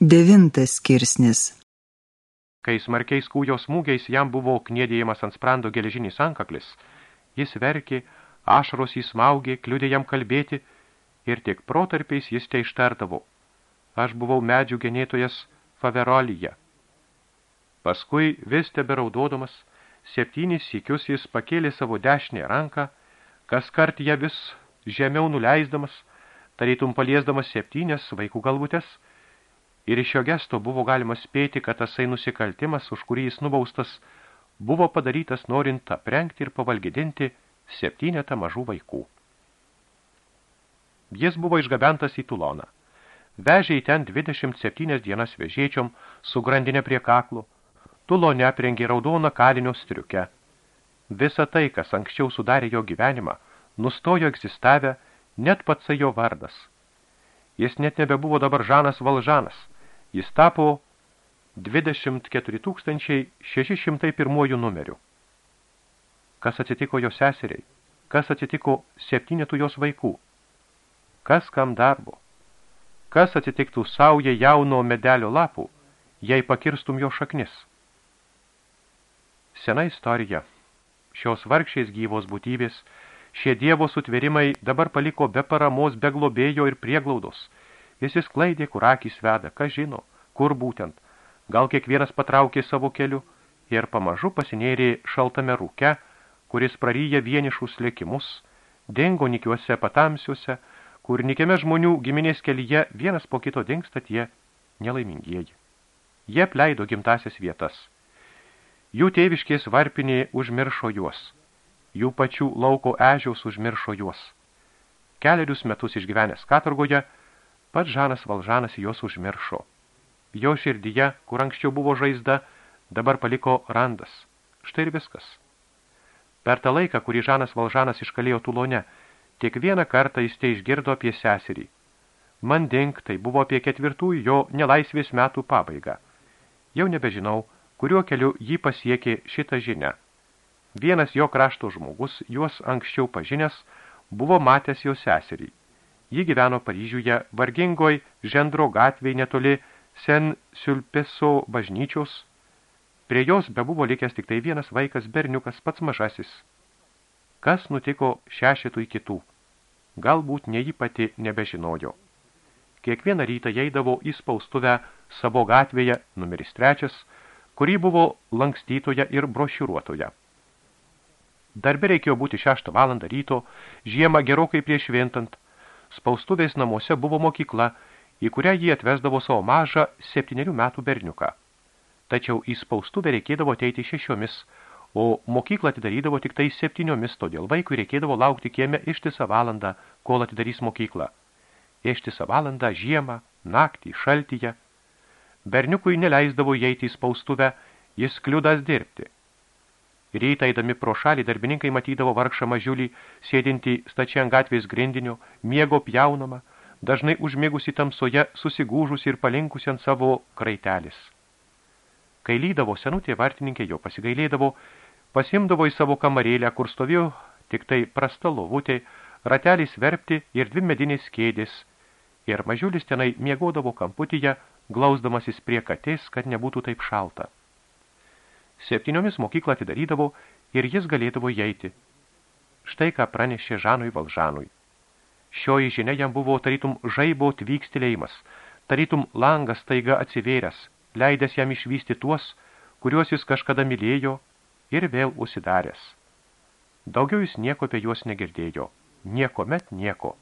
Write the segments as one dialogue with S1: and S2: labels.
S1: Devintas skirsnis
S2: Kai smarkiais kūjo smūgiais jam buvo kniedėjimas ant sprando geležinis ankaklis, jis verkė, ašaros įsmaugė, kliudė jam kalbėti ir tik protarpiais jis te ištardavo. Aš buvau medžių genėtojas Faverolyje. Paskui vis teberaudodamas, septynis sykius jis pakėlė savo dešinę ranką, kas kart ją vis žemiau nuleisdamas, tarytum paliesdamas septynės vaikų galvutės, ir iš jo gesto buvo galima spėti, kad tasai nusikaltimas, už kurį jis nubaustas, buvo padarytas norint aprengti ir pavalgydinti septynetą mažų vaikų. Jis buvo išgabentas į Tuloną. Vežė į ten 27 dienas vežėčiom su grandinė prie kaklo. Tulone aprengė raudoną kalinio striukę. Visa tai, kas anksčiau sudarė jo gyvenimą, nustojo egzistavę net pats jo vardas. Jis net nebebuvo dabar Žanas Valžanas, jis tapo 24 601 numeriu. Kas atsitiko jo seseriai? Kas atsitiko septynetų jos vaikų? Kas kam darbo? Kas atsitiktų sauja jauno medelio lapų, jei pakirstum jo šaknis? Sena istorija. Šios vargšiais gyvos būtybės, šie dievo sutverimai dabar paliko be paramos, be globėjo ir prieglaudos – Jis įsklaidė, kur akis veda, kas žino, kur būtent. Gal kiekvienas patraukė savo keliu ir pamažu pasinėrė šaltame rūke, kuris praryja vienišus lėkimus, dengo nikiuose patamsiuose, kur nikiame žmonių giminės kelyje vienas po kito dingsta tie nelaimingieji. Jie pleido gimtasias vietas. Jų tėviškės varpinė užmiršo juos. Jų pačių lauko ežiaus užmiršo juos. Keliarius metus išgyvenęs katorgoje – Pats Žanas Valžanas jos užmiršo. Jo širdyje, kur anksčiau buvo žaizda, dabar paliko randas. Štai ir viskas. Per tą laiką, kurį Žanas Valžanas iškalėjo Tulone, tik vieną kartą jis te išgirdo apie seserį. Mandink tai buvo apie ketvirtųjų jo nelaisvės metų pabaigą. Jau nebežinau, kuriuo keliu jį pasiekė šitą žinę. Vienas jo krašto žmogus, juos anksčiau pažinęs, buvo matęs jo seserį. Ji gyveno Paryžiuje vargingoj Žendro gatvėj netoli Sen Sulpeso bažnyčios. Prie jos bebuvo likęs tik tai vienas vaikas berniukas pats mažasis. Kas nutiko šešetui kitų? Galbūt ne jį pati nebežinojo. Kiekvieną rytą eidavo į spaustuvę savo gatvėje numeris trečias, kurį buvo lankstytoje ir brošiuruotoje. Darbe reikėjo būti šeštą valandą ryto, žiemą gerokai prieš šventant, spaustuvės namuose buvo mokykla, į kurią jį atvesdavo savo mažą septyniarių metų berniuką. Tačiau į spaustuvę reikėdavo ateiti šešiomis, o mokyklą atidarydavo tik tai septyniomis, todėl vaikui reikėdavo laukti kieme ištisą valandą, kol atidarys mokyklą. Ištisą valandą žiemą, naktį, šaltyje. Berniukui neleisdavo įeiti į spaustuvę, jis kliudas dirbti – Rytą eidami pro šalį darbininkai matydavo vargšą mažiulį, sėdinti stačiai ant gatvės grindinio, miego pjaunama, dažnai užmėgusi tamsoje, susigūžusi ir palinkusi ant savo kraitelis. Kai lydavo senutė vartininkė, jo pasigailėdavo, pasimdavo į savo kamarėlę, kur stovėjo tik tai prasta lovutė, ratelis verpti ir dvi medinės kėdės, ir mažiulis tenai miegodavo kamputyje, glausdamasis prie katės, kad nebūtų taip šalta. Septyniomis mokyklą atidarydavo ir jis galėdavo įeiti. Štai ką pranešė Žanui Valžanui. Šioji žinia jam buvo tarytum žaibo tvykstelėjimas, tarytum langas taiga atsivėręs, leidęs jam išvysti tuos, kuriuos jis kažkada mylėjo ir vėl užsidaręs. Daugiau jis nieko apie juos negirdėjo, niekomet nieko.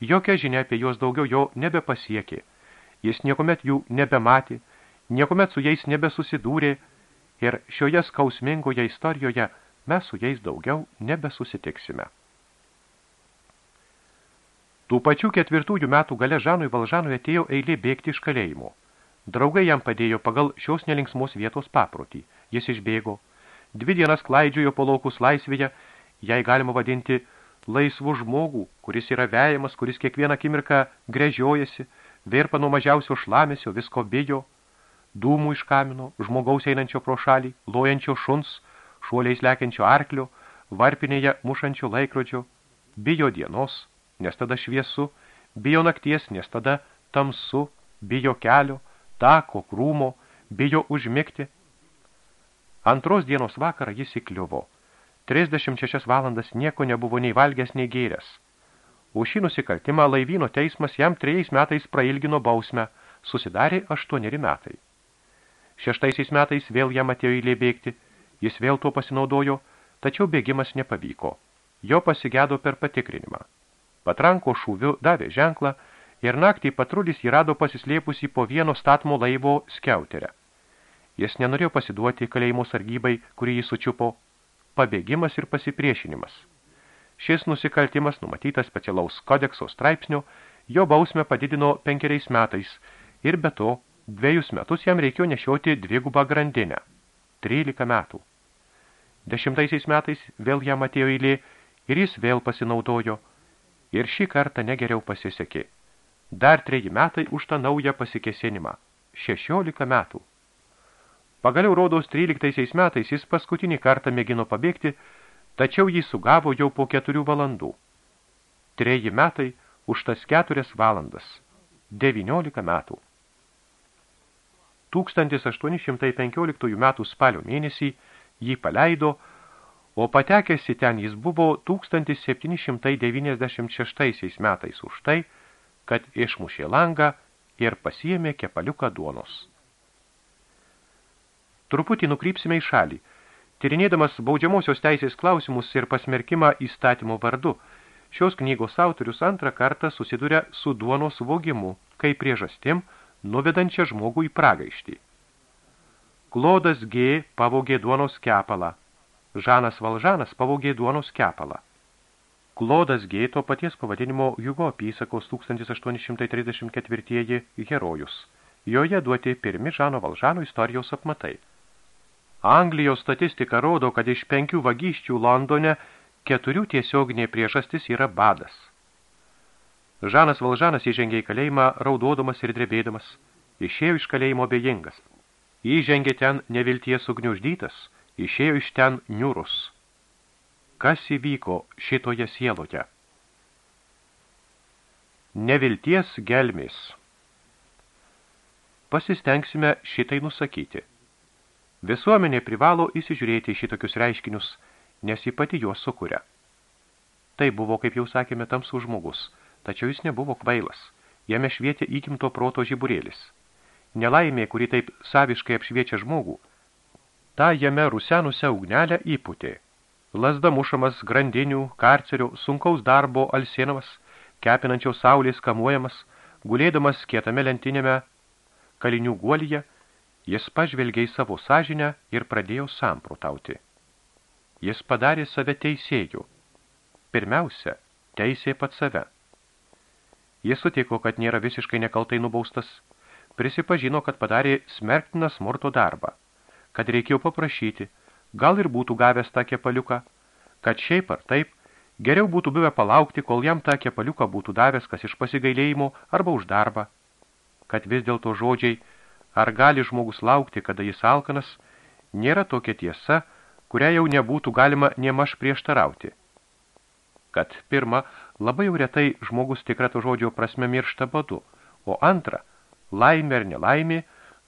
S2: Jokia žinia apie juos daugiau jo nebepasiekė, jis niekomet jų nebematė, niekomet su jais nebesusidūrė, ir šioje skausmingoje istorijoje mes su jais daugiau nebesusitiksime. Tų pačių ketvirtųjų metų gale Žanui Valžanui atėjo eilė bėgti iš kalėjimo. Draugai jam padėjo pagal šios nelinksmos vietos paprotį. Jis išbėgo. Dvi dienas klaidžiojo po laukus laisvėje, jei galima vadinti laisvų žmogų, kuris yra vejamas, kuris kiekvieną akimirką grežiojasi, verpa nuo mažiausio šlamesio, visko bijo, dūmų iš kamino, žmogaus einančio pro šalį, lojančio šuns, šuoliais lekiančio arklio, varpinėje mušančio laikrodžio, bijo dienos, nes tada šviesu, bijo nakties, nes tada tamsu, bijo kelio, tako, krūmo, bijo užmigti. Antros dienos vakarą jis įkliuvo. 36 valandas nieko nebuvo nei valgęs, nei gėręs. Už šį nusikaltimą laivyno teismas jam trejais metais prailgino bausmę, susidarė aštuoneri metai. Šeštaisiais metais vėl jam atėjo eilė bėgti, jis vėl tuo pasinaudojo, tačiau bėgimas nepavyko. Jo pasigėdo per patikrinimą. Patranko šūviu davė ženklą ir naktį patrulis jį rado pasislėpusi po vieno statmo laivo skiauterę. Jis nenorėjo pasiduoti kalėjimo sargybai, kurį jį sučiupo, pabėgimas ir pasipriešinimas. Šis nusikaltimas, numatytas specialaus kodekso straipsnio, jo bausmę padidino penkeriais metais ir be to dviejus metus jam reikėjo nešioti dvigubą grandinę – 13 metų. Dešimtaisiais metais vėl jam atėjo eilė ir jis vėl pasinaudojo ir šį kartą negeriau pasisekė. Dar treji metai už tą naują pasikesinimą – 16 metų. Pagaliau rodos 13 metais jis paskutinį kartą mėgino pabėgti, tačiau jį sugavo jau po keturių valandų. Treji metai už tas keturias valandas. 19 metų. 1815 metų spalio mėnesį jį paleido, o patekęs į ten jis buvo 1796 metais už tai, kad išmušė langą ir pasiėmė kepaliuką duonos. Truputį nukrypsime į šalį. Tyrinėdamas baudžiamosios teisės klausimus ir pasmerkimą įstatymo vardu, šios knygos autorius antrą kartą susiduria su duonos vogimu, kaip priežastim, nuvedančia žmogų į pragaištį. Klodas G. pavogė duonos kepalą. Žanas Valžanas pavogė duonos kepalą. Klodas G. to paties pavadinimo Jugo apysakos 1834 herojus. Joje duoti pirmi Žano Valžano istorijos apmatai. Anglijos statistika rodo, kad iš penkių vagysčių Londone keturių tiesioginė priežastis yra badas. Žanas Valžanas įžengė į kalėjimą raudodamas ir drebėdamas, išėjo iš kalėjimo bejingas. Įžengė ten nevilties sugniuždytas, išėjo iš ten niurus. Kas įvyko šitoje sieloje? Nevilties gelmės. Pasistengsime šitai nusakyti. Visuomenė privalo įsižiūrėti šitokius reiškinius, nes ji pati juos sukuria. Tai buvo, kaip jau sakėme, tamsų žmogus, tačiau jis nebuvo kvailas. Jame švietė įkimto proto žiburėlis. Nelaimė, kuri taip saviškai apšviečia žmogų, tą jame rusenusią ugnelę įputė. Lasda mušamas grandinių, karcerio, sunkaus darbo alsienamas, kepinančiaus saulės kamuojamas, gulėdamas kietame lentinėme kalinių guolyje, Jis pažvelgė į savo sąžinę ir pradėjo samprotauti. Jis padarė save teisėjų. Pirmiausia, teisė pat save. Jis sutiko, kad nėra visiškai nekaltai nubaustas, prisipažino, kad padarė smerktiną smurto darbą, kad reikėjo paprašyti, gal ir būtų gavęs tą kepaliuką, kad šiaip ar taip, geriau būtų buvę palaukti, kol jam tą kepaliuką būtų davęs kas iš pasigailėjimo arba už darbą, kad vis dėlto žodžiai – ar gali žmogus laukti, kada jis alkanas, nėra tokia tiesa, kurią jau nebūtų galima niemaž prieštarauti. Kad pirma, labai jau retai žmogus tikra to žodžio prasme miršta badu, o antra, laimė ar nelaimė,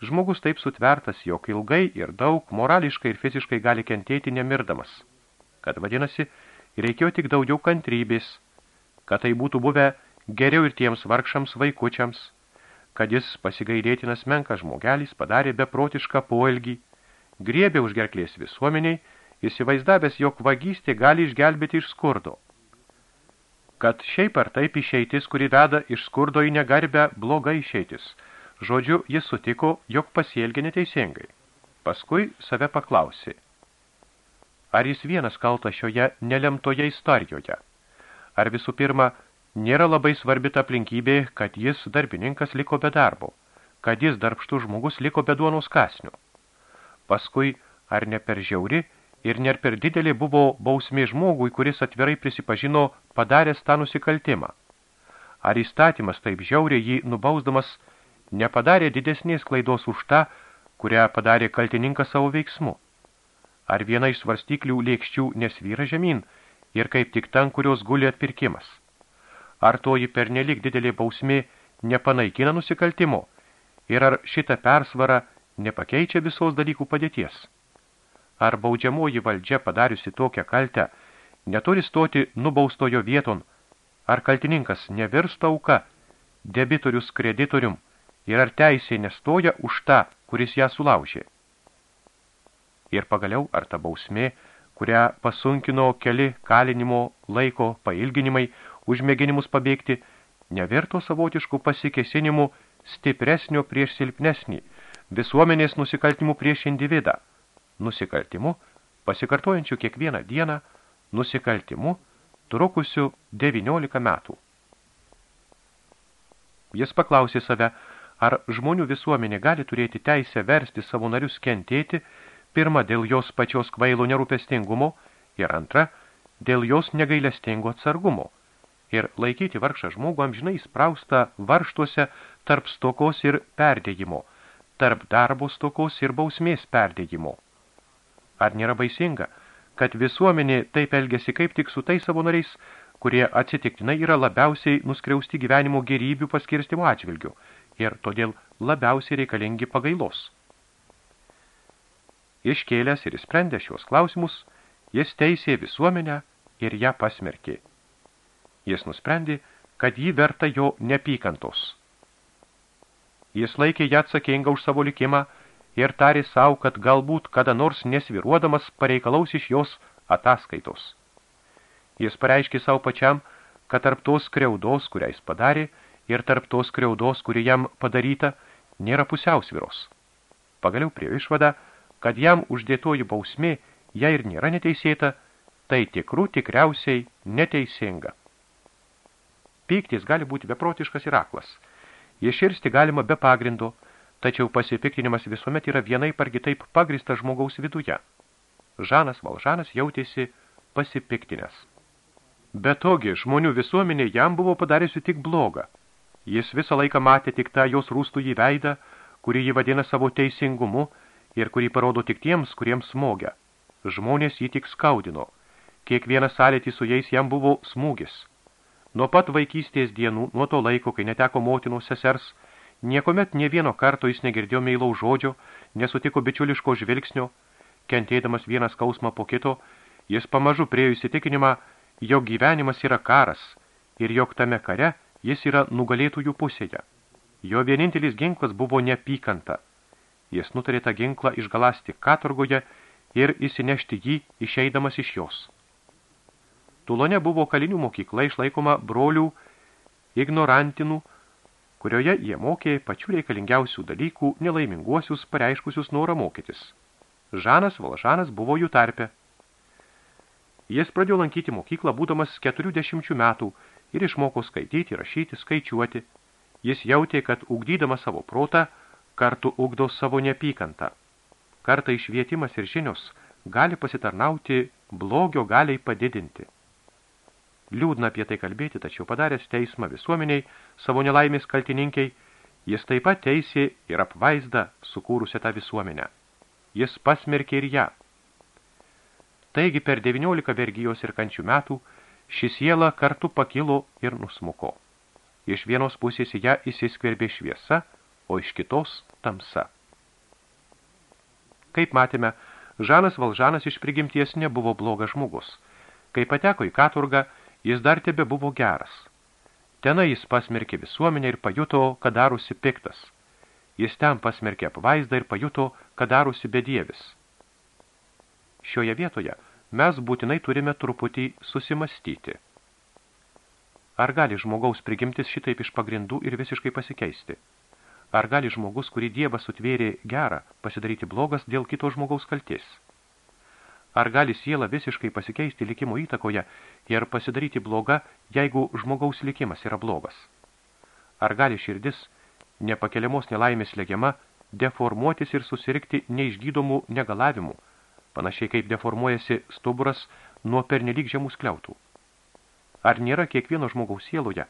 S2: žmogus taip sutvertas, jog ilgai ir daug morališkai ir fiziškai gali kentėti nemirdamas. Kad vadinasi, reikėjo tik daugiau kantrybės, kad tai būtų buvę geriau ir tiems vargšams vaikučiams, kad jis pasigailėtinas menkas žmogelis padarė beprotišką poelgį, griebė už gerklės visuomeniai, įsivaizdavęs, jog vagystė gali išgelbėti iš skurdo. Kad šiaip ar taip išeitis, kuri veda iš skurdo į negarbę, bloga išeitis. Žodžiu, jis sutiko, jog pasielgė neteisingai. Paskui save paklausė. Ar jis vienas kaltas šioje nelemtoje istorijoje? Ar visų pirma, Nėra labai svarbi ta aplinkybė, kad jis darbininkas liko be darbo, kad jis darbštų žmogus liko be duonos kasnių. Paskui, ar ne per žiauri ir ne per didelė buvo bausmė žmogui, kuris atvirai prisipažino padaręs tą nusikaltimą. Ar įstatymas taip žiauriai jį nubausdamas nepadarė didesnės klaidos už tą, kurią padarė kaltininkas savo veiksmu? Ar viena iš svarstyklių lėkščių nesvyra žemyn ir kaip tik ten, kurios guli atpirkimas? Ar toji pernelik didelė bausmė nepanaikina nusikaltimo, Ir ar šita persvara nepakeičia visos dalykų padėties? Ar baudžiamoji valdžia padariusi tokią kaltę neturi stoti nubaustojo vieton, ar kaltininkas nevirsta auka, debitorius kreditorium, ir ar teisė nestoja už tą, kuris ją sulaužė? Ir pagaliau, ar ta bausmė, kurią pasunkino keli kalinimo laiko pailginimai už mėginimus pabėgti, nevirto savotiškų pasikesinimų stipresnio prieš silpnesnį, visuomenės nusikaltimų prieš individą, nusikaltimu, pasikartojančių kiekvieną dieną, nusikaltimu, trukusių 19 metų. Jis paklausė save, ar žmonių visuomenė gali turėti teisę versti savo narius kentėti, pirma dėl jos pačios kvailo nerūpestingumo ir antra dėl jos negailestingo atsargumo ir laikyti vargšą žmogų amžinai spraustą varštuose tarp stokos ir perdėjimo, tarp darbo stokos ir bausmės perdėjimo. Ar nėra baisinga, kad visuomenė taip elgesi kaip tik su tais savo nariais, kurie atsitiktinai yra labiausiai nuskriausti gyvenimo gerybių paskirstimo atžvilgių ir todėl labiausiai reikalingi pagailos. Iškėlęs ir sprendė šios klausimus, jis teisė visuomenę ir ją pasmerkė. Jis nusprendė, kad jį verta jo nepykantos. Jis laikė ją atsakingą už savo likimą ir tarė savo, kad galbūt kada nors nesviruodamas pareikalaus iš jos ataskaitos. Jis pareiškė savo pačiam, kad tarp tos kreudos, kurią jis padarė, ir tarp tos kreudos, kuri jam padaryta, nėra pusiausviros. Pagaliau prie išvada, kad jam uždėtoji bausmė, jei ir nėra neteisėta, tai tikrų tikriausiai neteisinga. Pyktis gali būti beprotiškas ir aklas. Iširsti galima be pagrindo, tačiau pasipiktinimas visuomet yra vienai par kitaip pagristas žmogaus viduje. Žanas Valžanas jautėsi pasipiktinės. Betogi, žmonių visuomenė jam buvo padariusi tik blogą. Jis visą laiką matė tik tą jos rūstų į veidą, kurį jį vadina savo teisingumu ir kurį parodo tik tiems, kuriems smogia. Žmonės jį tik skaudino. Kiekvienas sąlytis su jais jam buvo smūgis – Nuo pat vaikystės dienų, nuo to laiko, kai neteko motinos sesers, niekomet ne vieno karto jis negirdėjo meilaus žodžio, nesutiko bičiuliško žvilgsnio, kentėdamas vienas skausmą po kito, jis pamažu priejo įsitikinimą, jog gyvenimas yra karas ir jog tame kare jis yra nugalėtųjų pusėje. Jo vienintelis ginklas buvo nepykanta. Jis nutarė tą ginklą išgalasti katurgoje ir įsinešti jį išeidamas iš jos. Tulone buvo kalinių mokykla išlaikoma brolių ignorantinų, kurioje jie mokė pačių reikalingiausių dalykų nelaiminguosius pareiškusius norą mokytis. Žanas Valžanas buvo jų tarpe. Jis pradėjo lankyti mokyklą būdamas 40 metų ir išmoko skaityti, rašyti, skaičiuoti. Jis jautė, kad ugdydama savo protą, kartu ugdo savo nepykantą. Kartai švietimas ir žinios gali pasitarnauti blogio galiai padidinti. Liūdna apie tai kalbėti, tačiau padaręs teismą visuomeniai, savo nelaimės kaltininkiai, jis taip pat teisė ir apvaizda sukūrusią tą visuomenę. Jis pasmerkė ir ją. Taigi per 19 vergijos ir kančių metų ši siela kartu pakilo ir nusmuko. Iš vienos pusės ją įsiskverbė šviesa, o iš kitos tamsa. Kaip matėme, Žanas Valžanas iš prigimties nebuvo blogas žmogus. Kai pateko į katurgą, jis dar tebe buvo geras. Tenai jis pasmerkė visuomenę ir pajuto, kad darusi piktas. Jis ten pasmerkė apvaizdą ir pajuto, kad darusi bedievis. Šioje vietoje mes būtinai turime truputį susimastyti. Ar gali žmogaus prigimtis šitaip iš pagrindų ir visiškai pasikeisti? Ar gali žmogus, kurį Dievas sutvėrė gerą, pasidaryti blogas dėl kito žmogaus kalties? Ar gali siela visiškai pasikeisti likimo įtakoje ir pasidaryti bloga, jeigu žmogaus likimas yra blogas? Ar gali širdis, nepakeliamos nelaimės legiama, deformuotis ir susirikti neišgydomų negalavimų, panašiai kaip deformuojasi stuburas nuo pernelyg žemų skliautų? Ar nėra kiekvieno žmogaus sieloje,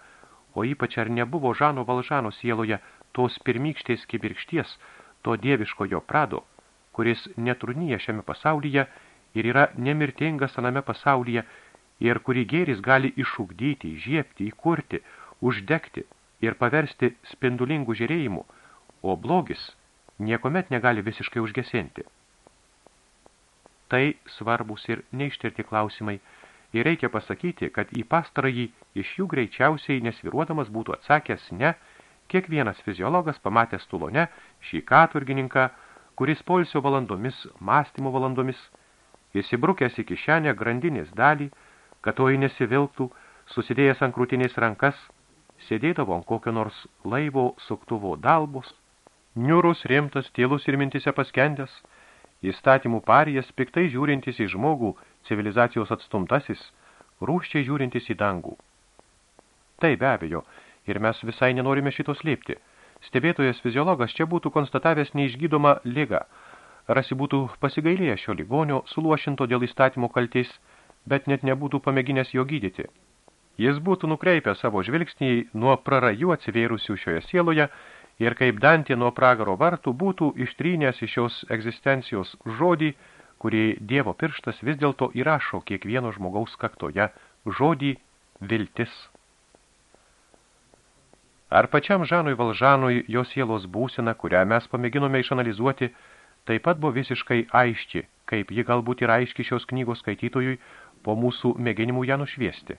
S2: o ypač ar nebuvo Žano Valžano sieloje tos pirmykštės kibirkšties, to dieviškojo prado, kuris netrunyja šiame pasaulyje ir yra nemirtingas aname pasaulyje ir kurį gėris gali išugdyti, žiepti, įkurti, uždegti ir paversti spindulingų žiūrėjimų, o blogis niekuomet negali visiškai užgesinti. Tai svarbus ir neištirti klausimai, ir reikia pasakyti, kad į pastarąjį iš jų greičiausiai nesviruodamas būtų atsakęs ne, kiekvienas fiziologas pamatęs tulone šį katurgininką, kuris polsio valandomis, mąstymo valandomis, įsibrukęs į kišenę grandinės dalį, kad toji nesivilktų, susidėjęs ant krūtinės rankas, sėdėdavo ant kokio nors laivo suktuvo dalbos, niurus, rimtas, tylus ir mintise paskendęs, įstatymų parijas, piktai žiūrintis į žmogų, civilizacijos atstumtasis, rūščiai žiūrintis į dangų. Tai be abejo, ir mes visai nenorime šito slėpti. Stebėtojas fiziologas čia būtų konstatavęs neišgydomą ligą, rasi būtų pasigailėję šio ligonio, suluošinto dėl įstatymo kaltais, bet net nebūtų pamėginęs jo gydyti. Jis būtų nukreipę savo žvilgsnį nuo prarajų atsivėrusių šioje sieloje ir kaip Dantė nuo pragaro vartų būtų ištrynęs iš šios egzistencijos žodį, kurį Dievo pirštas vis dėlto įrašo kiekvieno žmogaus kaktoje žodį viltis. Ar pačiam Žanui Valžanui jo sielos būsina, kurią mes pamėginome išanalizuoti, taip pat buvo visiškai aiški, kaip ji galbūt yra aiški šios knygos skaitytojui po mūsų mėginimų ją nušviesti.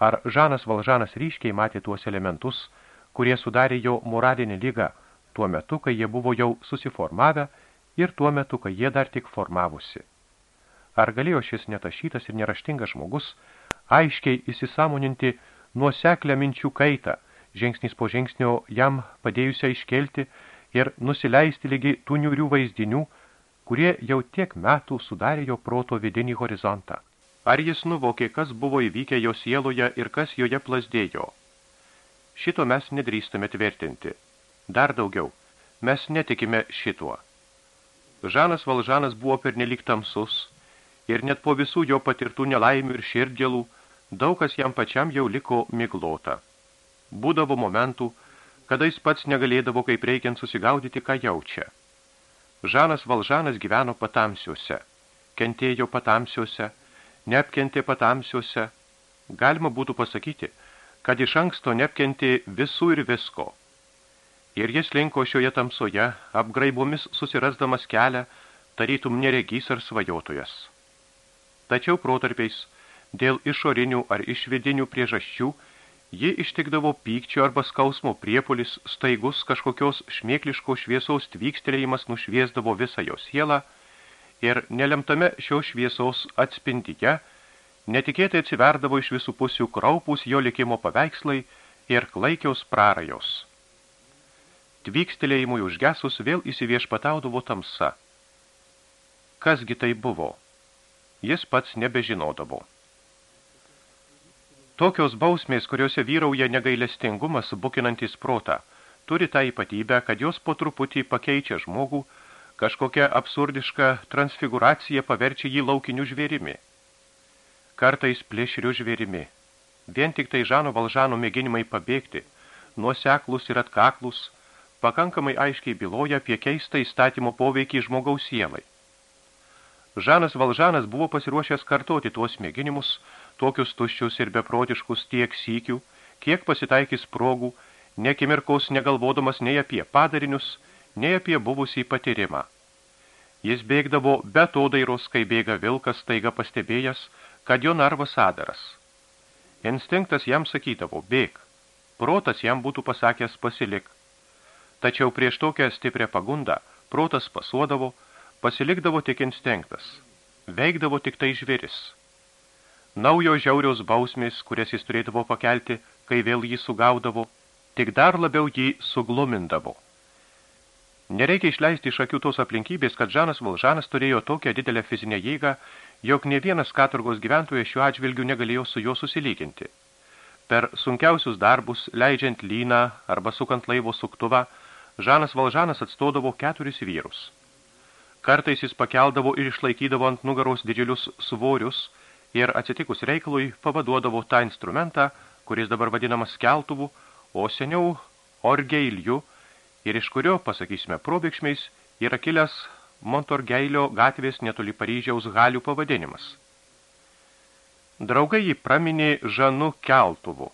S2: Ar Žanas Valžanas ryškiai matė tuos elementus, kurie sudarė jo moralinį lygą tuo metu, kai jie buvo jau susiformavę ir tuo metu, kai jie dar tik formavusi. Ar galėjo šis netašytas ir neraštingas žmogus aiškiai įsisamoninti nuoseklę minčių kaitą, žingsnis po žingsnio jam padėjusią iškelti ir nusileisti lygi tų niurių vaizdinių, kurie jau tiek metų sudarė jo proto vidinį horizontą. Ar jis nuvokė, kas buvo įvykę jo sieloje ir kas joje plasdėjo? Šito mes nedrįstame tvirtinti. Dar daugiau, mes netikime šituo. Žanas Valžanas buvo pernelyg tamsus ir net po visų jo patirtų nelaimių ir širdėlų daug kas jam pačiam jau liko miglota. Būdavo momentų, kada jis pats negalėdavo kaip reikiant susigaudyti, ką jaučia. Žanas Valžanas gyveno patamsiuose, kentėjo patamsiuose, neapkentė patamsiuose. Galima būtų pasakyti, kad iš anksto neapkenti visų ir visko. Ir jis linko šioje tamsoje, apgraibomis susirasdamas kelią, tarytum neregys ar svajotojas. Tačiau protarpiais, dėl išorinių ar išvidinių priežasčių, ji ištikdavo pykčio arba skausmo priepolis, staigus kažkokios šmėkliško šviesaus tvykstelėjimas nušviesdavo visą jos sielą ir nelemtame šios šviesaus atspindyje – netikėtai atsiverdavo iš visų pusių kraupus jo likimo paveikslai ir klaikiaus prarajos. Tvykstelėjimui užgesus vėl įsiviešpataudavo tamsa. Kasgi tai buvo? Jis pats nebežinodavo. Tokios bausmės, kuriuose vyrauja negailestingumas, bukinantis protą, turi tą ypatybę, kad jos po truputį pakeičia žmogų, kažkokia absurdiška transfiguracija paverčia jį laukiniu žvėrimi – kartais plėšrių žvėrimi. Vien tik tai Žano Valžano mėginimai pabėgti, nuoseklus ir atkaklus, pakankamai aiškiai byloja apie keistą įstatymo poveikį žmogaus sielai. Žanas Valžanas buvo pasiruošęs kartoti tuos mėginimus, tokius tuščius ir beprotiškus tiek sykių, kiek pasitaikys progų, nekimirkaus negalvodamas nei apie padarinius, nei apie buvusį patyrimą. Jis bėgdavo be to dairos, kai bėga vilkas, taiga pastebėjęs, kad jo narvas sadaras. Instinktas jam sakydavo, bėk, protas jam būtų pasakęs pasilik. Tačiau prieš tokią stiprią pagundą protas pasuodavo, pasilikdavo tik instinktas, veikdavo tik tai žvėris. Naujo žiauriaus bausmės, kurias jis turėdavo pakelti, kai vėl jį sugaudavo, tik dar labiau jį suglumindavo. Nereikia išleisti iš akių tos aplinkybės, kad Žanas Valžanas turėjo tokią didelę fizinę jėgą, jog ne vienas katurgos gyventojas šiuo atžvilgiu negalėjo su juo susilyginti. Per sunkiausius darbus, leidžiant lyną arba sukant laivo suktuvą, Žanas Valžanas atstodavo keturis vyrus. Kartais jis pakeldavo ir išlaikydavo ant nugaros didžiulius svorius ir atsitikus reikalui pavaduodavo tą instrumentą, kuris dabar vadinamas keltuvu, o seniau orgeiliu, ir iš kurio, pasakysime, probėgšmiais, yra kilęs Montorgeilio gatvės netoli Paryžiaus galių pavadinimas. Draugai jį praminė Žanu Keltuvu.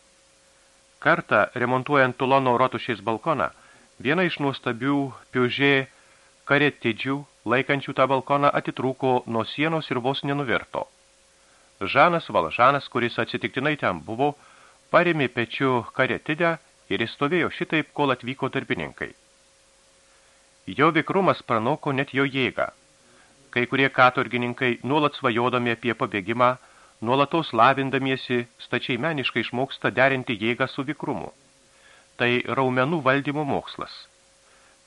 S2: Kartą, remontuojant Tulono rotušės balkoną, Viena iš nuostabių piužė karetidžių, laikančių tą balkoną, atitrūko nuo sienos ir vos nenuvirto. Žanas Valžanas, kuris atsitiktinai ten buvo, parėmė pečiu karetidę ir įstovėjo šitaip, kol atvyko darbininkai. Jo vikrumas pranoko net jo jėgą. Kai kurie katorgininkai, nuolat svajodami apie pabėgimą, nuolatos lavindamiesi, stačiai meniškai išmoksta derinti jėgą su vikrumu. Tai raumenų valdymo mokslas.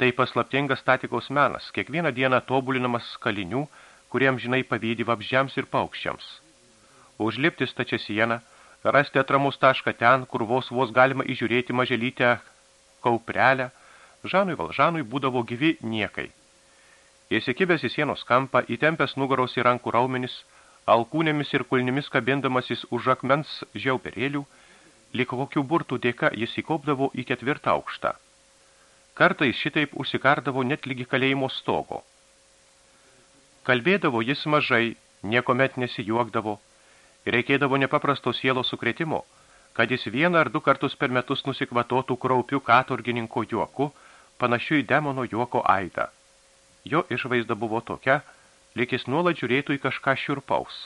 S2: Tai paslaptingas statikos menas, kiekvieną dieną tobulinamas kalinių, kuriems žinai pavydį vabžiams ir paukščiams. Užlipti stačią sieną, rasti atramus tašką ten, kur vos vos galima įžiūrėti maželytę kauprelę, Žanui Valžanui būdavo gyvi niekai. Įsikibęs į sienos kampą, įtempęs nugaros į rankų raumenis, alkūnėmis ir kulnimis kabindamasis už akmens žiauperėlių, lik kokių burtų dėka jis įkopdavo į ketvirtą aukštą. Kartais šitaip užsikardavo net lygi kalėjimo stogo. Kalbėdavo jis mažai, niekomet nesijuokdavo, reikėdavo nepaprasto sielo sukretimo, kad jis vieną ar du kartus per metus nusikvatotų kraupių katorgininko juoku, panašiu į demono juoko aidą. Jo išvaizda buvo tokia, lyg jis nuolat žiūrėtų į kažką šiurpaus.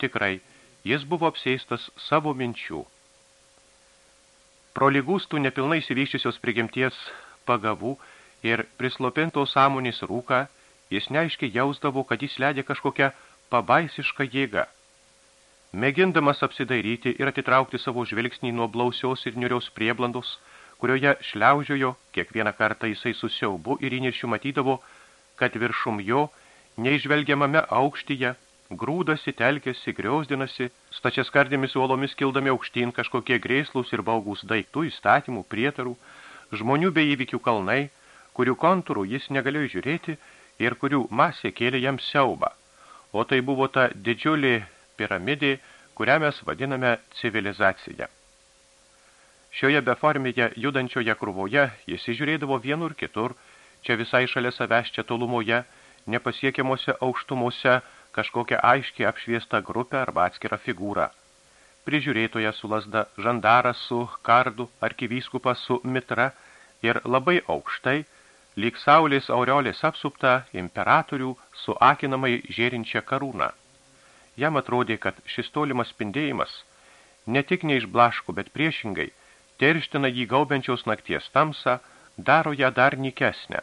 S2: Tikrai, jis buvo apseistas savo minčių. Pro lygūstų nepilnai įsivyščiusios prigimties pagavų ir prislopintos sąmonės rūką, jis neaiškiai jausdavo, kad jis ledė kažkokią pabaisišką jėgą. Mėgindamas apsidairyti ir atitraukti savo žvilgsnį nuo blausios ir niuriaus prieblandos, kurioje šliaužiojo, kiekvieną kartą jisai susiaubu ir įniršių matydavo, kad viršum jo, neižvelgiamame aukštyje, grūdasi, telkėsi, griausdinasi, stačias kardėmis uolomis kildami aukštyn kažkokie grėslus ir baugus daiktų, įstatymų, prietarų, žmonių bei įvykių kalnai, kurių kontūrų jis negalėjo žiūrėti ir kurių masė kėlė jam siaubą. O tai buvo ta didžiulė piramidė, kurią mes vadiname civilizacija. Šioje beformėje judančioje krūvoje jis įžiūrėdavo vienur kitur, čia visai šalia savęs čia tolumoje, nepasiekiamuose aukštumuose kažkokią aiškiai apšviestą grupę arba atskirą figūrą. Prižiūrėtoja su lasda, žandaras su kardu, arkivyskupas su mitra ir labai aukštai, lyg saulės aureolės apsupta imperatorių su akinamai žėrinčia karūna. Jam atrodė, kad šis tolimas spindėjimas ne tik neišblaško, bet priešingai – terština jį gaubiančiaus nakties tamsą, daro ją dar nikesnę.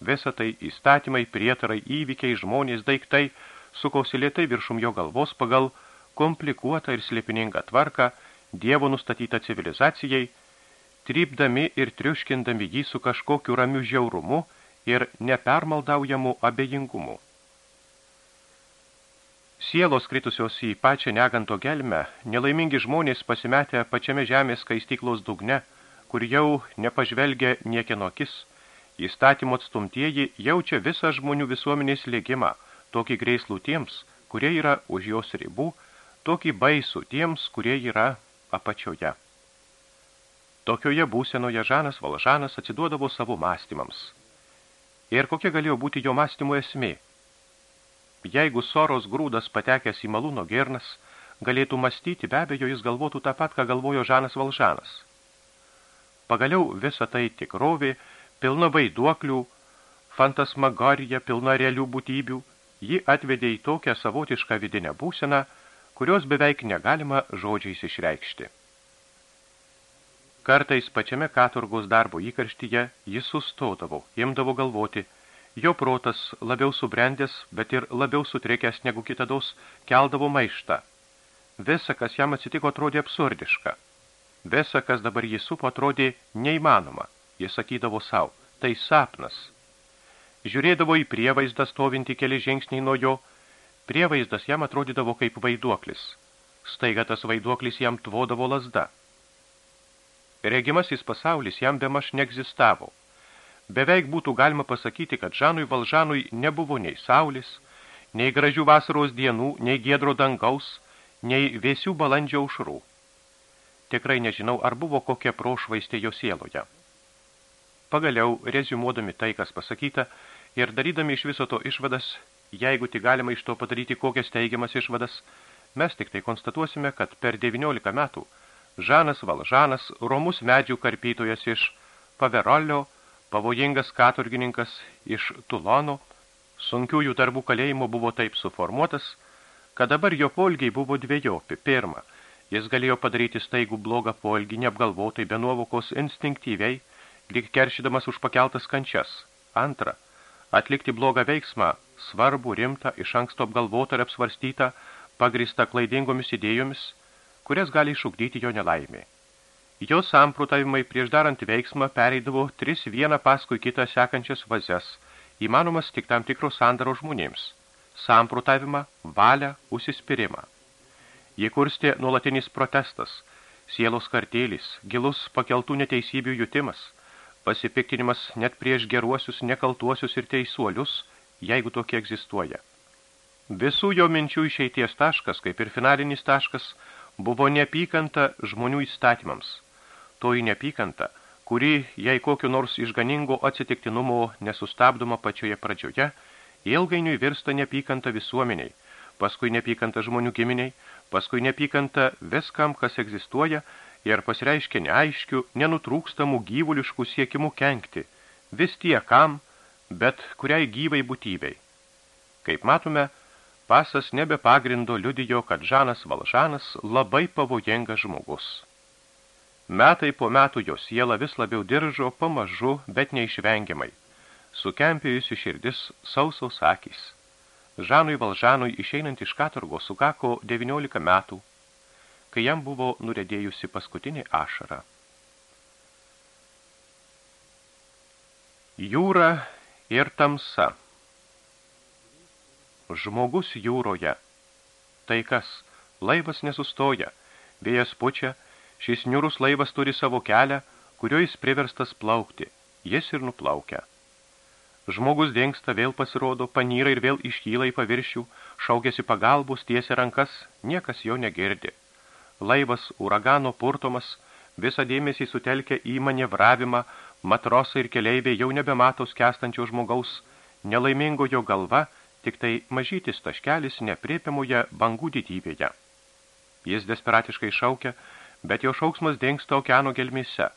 S2: Visa tai įstatymai, prietarai, įvykiai, žmonės, daiktai sukausi lietai viršum jo galvos pagal komplikuotą ir slėpiningą tvarką, Dievo nustatytą civilizacijai, trypdami ir triuškindami jį su kažkokiu ramiu žiaurumu ir nepermaldaujamu abejingumu. Sielos kritusios į pačią neganto gelmę, nelaimingi žmonės pasimetę pačiame žemės skaistyklos dugne, kur jau nepažvelgia niekieno akis, įstatymo atstumtieji jaučia visą žmonių visuomenės lėgimą, tokį greislų tiems, kurie yra už jos ribų, tokį baisų tiems, kurie yra apačioje. Tokioje būsenoje Žanas Valžanas atsiduodavo savo mąstymams. Ir kokia galėjo būti jo mąstymo esmė – Jeigu soros grūdas patekęs į malūno gernas, galėtų mąstyti, be abejo, jis galvotų tą pat, ką galvojo Žanas Valžanas. Pagaliau visa tai tikrovė, pilna vaiduoklių, fantasmagorija, pilna realių būtybių, ji atvedė į tokią savotišką vidinę būseną, kurios beveik negalima žodžiais išreikšti. Kartais pačiame katurgos darbo įkarštyje jis sustodavo, imdavo galvoti – Jo protas labiau subrendęs, bet ir labiau sutrėkęs negu kitados, keldavo maištą. Visa, kas jam atsitiko, atrodė absurdiška. Visa, kas dabar jį supo, atrodė neįmanoma. Jis sakydavo savo, tai sapnas. Žiūrėdavo į prievaizdą stovinti keli žingsniai nuo jo. Prievaizdas jam atrodydavo kaip vaiduoklis. Staiga tas vaiduoklis jam tvodavo lasda. Regimasis pasaulis jam bemaž neegzistavo. Beveik būtų galima pasakyti, kad Žanui Valžanui nebuvo nei saulės, nei gražių vasaros dienų, nei giedro dangaus, nei vėsių balandžio aušrų. Tikrai nežinau, ar buvo kokia prošvaistė jo sieloje. Pagaliau, reziumuodami tai, kas pasakyta, ir darydami iš viso to išvadas, jeigu tik galima iš to padaryti kokias teigiamas išvadas, mes tik tai konstatuosime, kad per 19 metų Žanas Valžanas, romus medžių karpytojas iš Paverolio, pavojingas katurgininkas iš Tulono, sunkiųjų darbų kalėjimo buvo taip suformuotas, kad dabar jo polgiai buvo dviejopi. Pirma, jis galėjo padaryti staigų blogą polgį neapgalvotai be nuovokos instinktyviai, lyg keršydamas už pakeltas kančias. Antra, atlikti blogą veiksmą, svarbų, rimtą, iš anksto apgalvotą ir apsvarstytą, pagrįstą klaidingomis idėjomis, kurias gali išugdyti jo nelaimė. Jo samprotavimai prieš darant veiksmą pereidavo tris vieną paskui kitą sekančias vazes, įmanomas tik tam tikros sandaro žmonėms – samprotavimą, valią, užsispyrimą. Jie kurstė nuolatinis protestas, sielos kartėlis, gilus pakeltų neteisybių jutimas, pasipiktinimas net prieš geruosius, nekaltuosius ir teisuolius, jeigu tokie egzistuoja. Visų jo minčių išeities taškas, kaip ir finalinis taškas, buvo neapykanta žmonių įstatymams – toji nepykanta, kuri, jei kokiu nors išganingo atsitiktinumo nesustabdoma pačioje pradžioje, ilgainiui virsta nepykanta visuomeniai, paskui nepykanta žmonių giminiai, paskui nepykanta viskam, kas egzistuoja ir pasireiškia neaiškių, nenutrūkstamų gyvuliškų siekimų kenkti, vis tie kam, bet kuriai gyvai būtybei. Kaip matome, pasas nebe pagrindo liudijo, kad Žanas Valžanas labai pavojingas žmogus. Metai po metų jo siela vis labiau diržo, pamažu, bet neišvengiamai. Sukempėjusi širdis sausaus akys. Žanui Valžanui išeinant iš katurgo sukako 19 metų, kai jam buvo nuredėjusi paskutinį ašarą. Jūra ir tamsa. Žmogus jūroje. Tai kas, laivas nesustoja, vėjas pučia, Šis niurus laivas turi savo kelią, kurio jis priverstas plaukti. Jis ir nuplaukia. Žmogus dengsta, vėl pasirodo, panyra ir vėl iškyla į paviršių, šaukėsi pagalbos, tiesia rankas, niekas jo negirdi. Laivas, uragano purtomas, visą dėmesį sutelkia į manevravimą, matrosai ir keleiviai jau nebemato skestančio žmogaus, nelaimingo jo galva, tik tai mažytis taškelis nepriepiamoje bangų didybėje. Jis desperatiškai šaukia, bet jo šauksmas dengsta okeano gelmėse.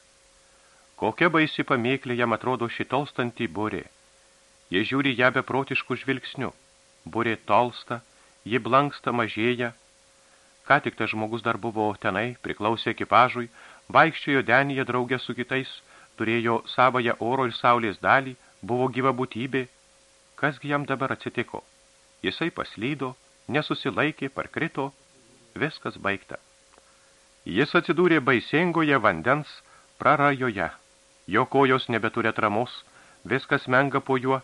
S2: Kokia baisi pamėklė jam atrodo šitolstantį burė. Jie žiūri ją beprotiškų žvilgsnių. Burė tolsta, ji blanksta mažėja. Ką tik tas žmogus dar buvo tenai, priklausė ekipažui, vaikščiojo denyje draugė su kitais, turėjo savoją oro ir saulės dalį, buvo gyva būtybė. Kasgi jam dabar atsitiko? Jisai paslydo, nesusilaikė, parkrito, viskas baigta. Jis atsidūrė baisingoje vandens prarajoje. Jo kojos nebeturi atramos, viskas menga po juo.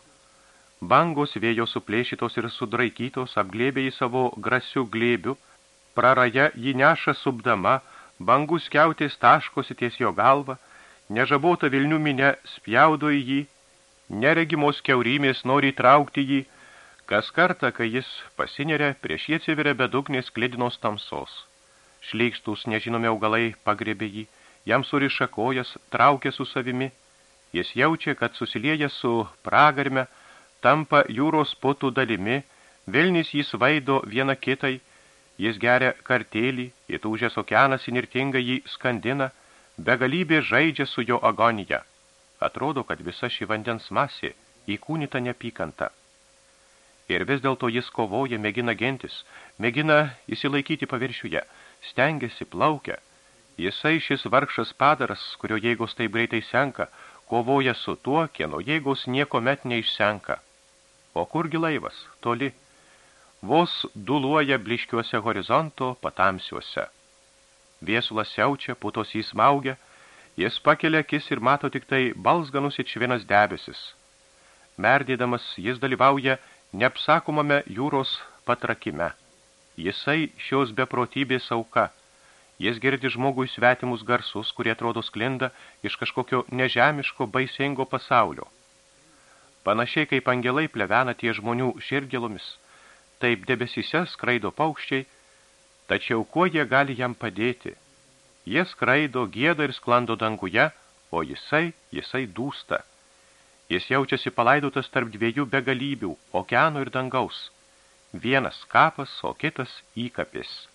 S2: Bangos vėjo suplėšytos ir sudraikytos apglėbė į savo grasių glėbių. Praraja jį neša subdama, bangų skiautės taškosi ties jo galvą, nežabota Vilnių minė spjaudo į jį, neregimos keurymės nori traukti jį, kas kartą, kai jis pasineria, prieš jį atsiveria bedugnės klidinos tamsos šleikštus nežinomi augalai pagrebė jį, jam suriša kojas, traukia su savimi, jis jaučia, kad susilieja su pragarme, tampa jūros potų dalimi, Vilnis jis vaido vieną kitai, jis geria kartėlį, įtūžęs okeanas inirtingai jį skandina, begalybė žaidžia su jo agonija. Atrodo, kad visa ši vandens masė įkūnita nepykanta. Ir vis dėlto jis kovoja, mėgina gentis, mėgina įsilaikyti paviršiuje, stengiasi, plaukia. Jisai šis vargšas padaras, kurio jėgos taip greitai senka, kovoja su tuo, kieno jėgos nieko met neišsenka. O kurgi laivas? Toli. Vos duluoja bliškiuose horizonto patamsiuose. Viesulas siaučia, putos įsmaugia, jis pakelia akis ir mato tik tai balsganus it švienas debesis. Merdėdamas jis dalyvauja neapsakomame jūros patrakime. Jisai šios beprotybės auka. Jis girdi žmogui svetimus garsus, kurie atrodo sklinda iš kažkokio nežemiško, baisingo pasaulio. Panašiai kaip angelai plevena tie žmonių širdgelomis, taip debesyse skraido paukščiai, tačiau kuo jie gali jam padėti? Jie skraido, gėda ir sklando danguje, o jisai, jisai dūsta. Jis jaučiasi palaidotas tarp dviejų begalybių, okeano ir dangaus – vienas kapas, o kitas įkapis.